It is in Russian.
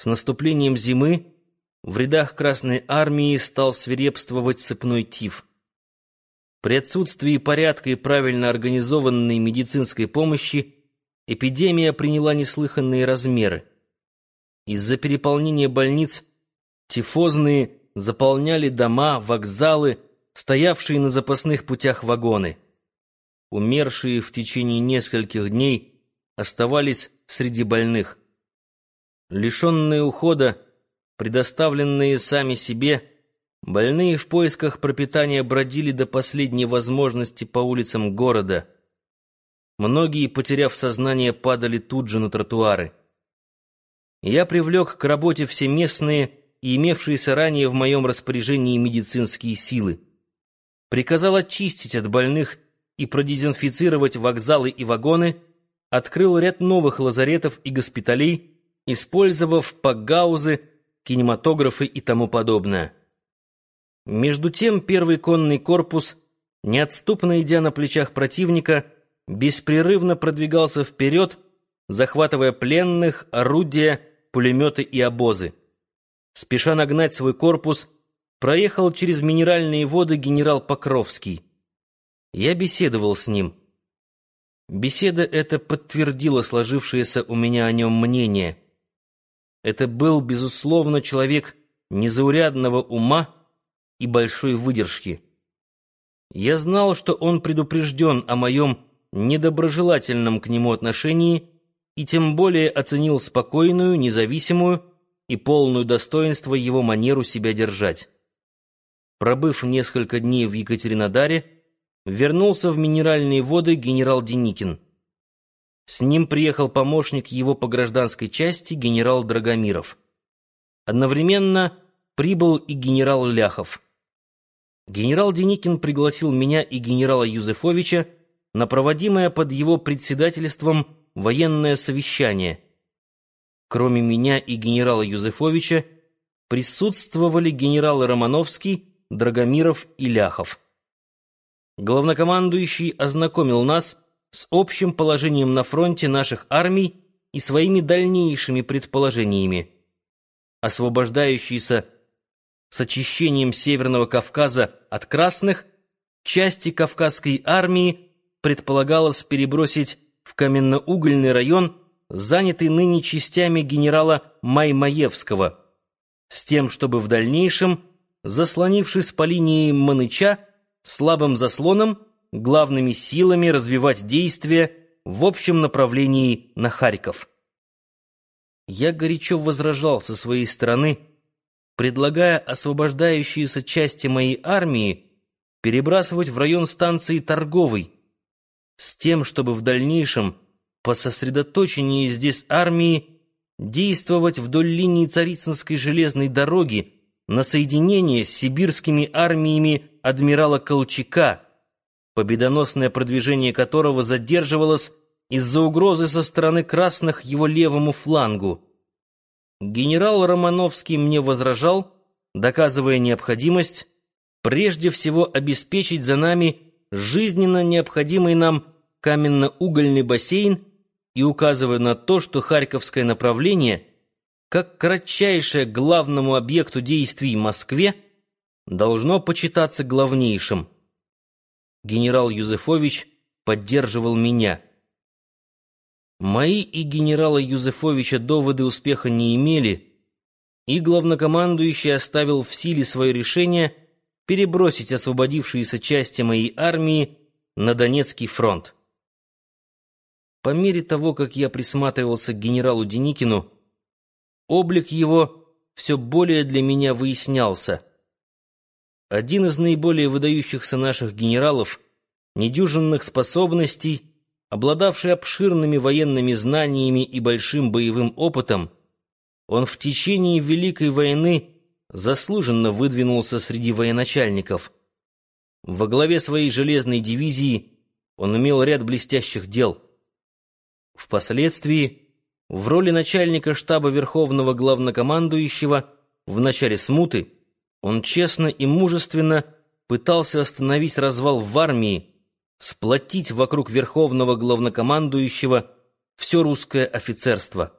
С наступлением зимы в рядах Красной Армии стал свирепствовать сыпной тиф. При отсутствии порядка и правильно организованной медицинской помощи эпидемия приняла неслыханные размеры. Из-за переполнения больниц тифозные заполняли дома, вокзалы, стоявшие на запасных путях вагоны. Умершие в течение нескольких дней оставались среди больных. Лишенные ухода, предоставленные сами себе, больные в поисках пропитания бродили до последней возможности по улицам города. Многие, потеряв сознание, падали тут же на тротуары. Я привлек к работе все местные и имевшиеся ранее в моем распоряжении медицинские силы. Приказал очистить от больных и продезинфицировать вокзалы и вагоны, открыл ряд новых лазаретов и госпиталей, использовав пагаузы, кинематографы и тому подобное. Между тем первый конный корпус, неотступно идя на плечах противника, беспрерывно продвигался вперед, захватывая пленных, орудия, пулеметы и обозы. Спеша нагнать свой корпус, проехал через минеральные воды генерал Покровский. Я беседовал с ним. Беседа эта подтвердила сложившееся у меня о нем мнение. Это был, безусловно, человек незаурядного ума и большой выдержки. Я знал, что он предупрежден о моем недоброжелательном к нему отношении и тем более оценил спокойную, независимую и полную достоинства его манеру себя держать. Пробыв несколько дней в Екатеринодаре, вернулся в минеральные воды генерал Деникин. С ним приехал помощник его по гражданской части генерал Драгомиров. Одновременно прибыл и генерал Ляхов. Генерал Деникин пригласил меня и генерала Юзефовича на проводимое под его председательством военное совещание. Кроме меня и генерала Юзефовича присутствовали генералы Романовский, Драгомиров и Ляхов. Главнокомандующий ознакомил нас с общим положением на фронте наших армий и своими дальнейшими предположениями. Освобождающиеся с очищением Северного Кавказа от красных, части Кавказской армии предполагалось перебросить в каменноугольный район, занятый ныне частями генерала Маймаевского, с тем, чтобы в дальнейшем, заслонившись по линии Маныча, слабым заслоном, главными силами развивать действия в общем направлении на Харьков. Я горячо возражал со своей стороны, предлагая освобождающиеся части моей армии перебрасывать в район станции Торговой, с тем, чтобы в дальнейшем, по сосредоточении здесь армии, действовать вдоль линии Царицынской железной дороги на соединение с сибирскими армиями адмирала Колчака, победоносное продвижение которого задерживалось из-за угрозы со стороны красных его левому флангу. Генерал Романовский мне возражал, доказывая необходимость прежде всего обеспечить за нами жизненно необходимый нам каменно-угольный бассейн и указывая на то, что Харьковское направление, как кратчайшее главному объекту действий Москве, должно почитаться главнейшим. Генерал Юзефович поддерживал меня. Мои и генерала Юзефовича доводы успеха не имели, и главнокомандующий оставил в силе свое решение перебросить освободившиеся части моей армии на Донецкий фронт. По мере того, как я присматривался к генералу Деникину, облик его все более для меня выяснялся — один из наиболее выдающихся наших генералов, недюжинных способностей, обладавший обширными военными знаниями и большим боевым опытом, он в течение Великой войны заслуженно выдвинулся среди военачальников. Во главе своей железной дивизии он имел ряд блестящих дел. Впоследствии в роли начальника штаба Верховного Главнокомандующего в начале смуты он честно и мужественно пытался остановить развал в армии, сплотить вокруг верховного главнокомандующего все русское офицерство.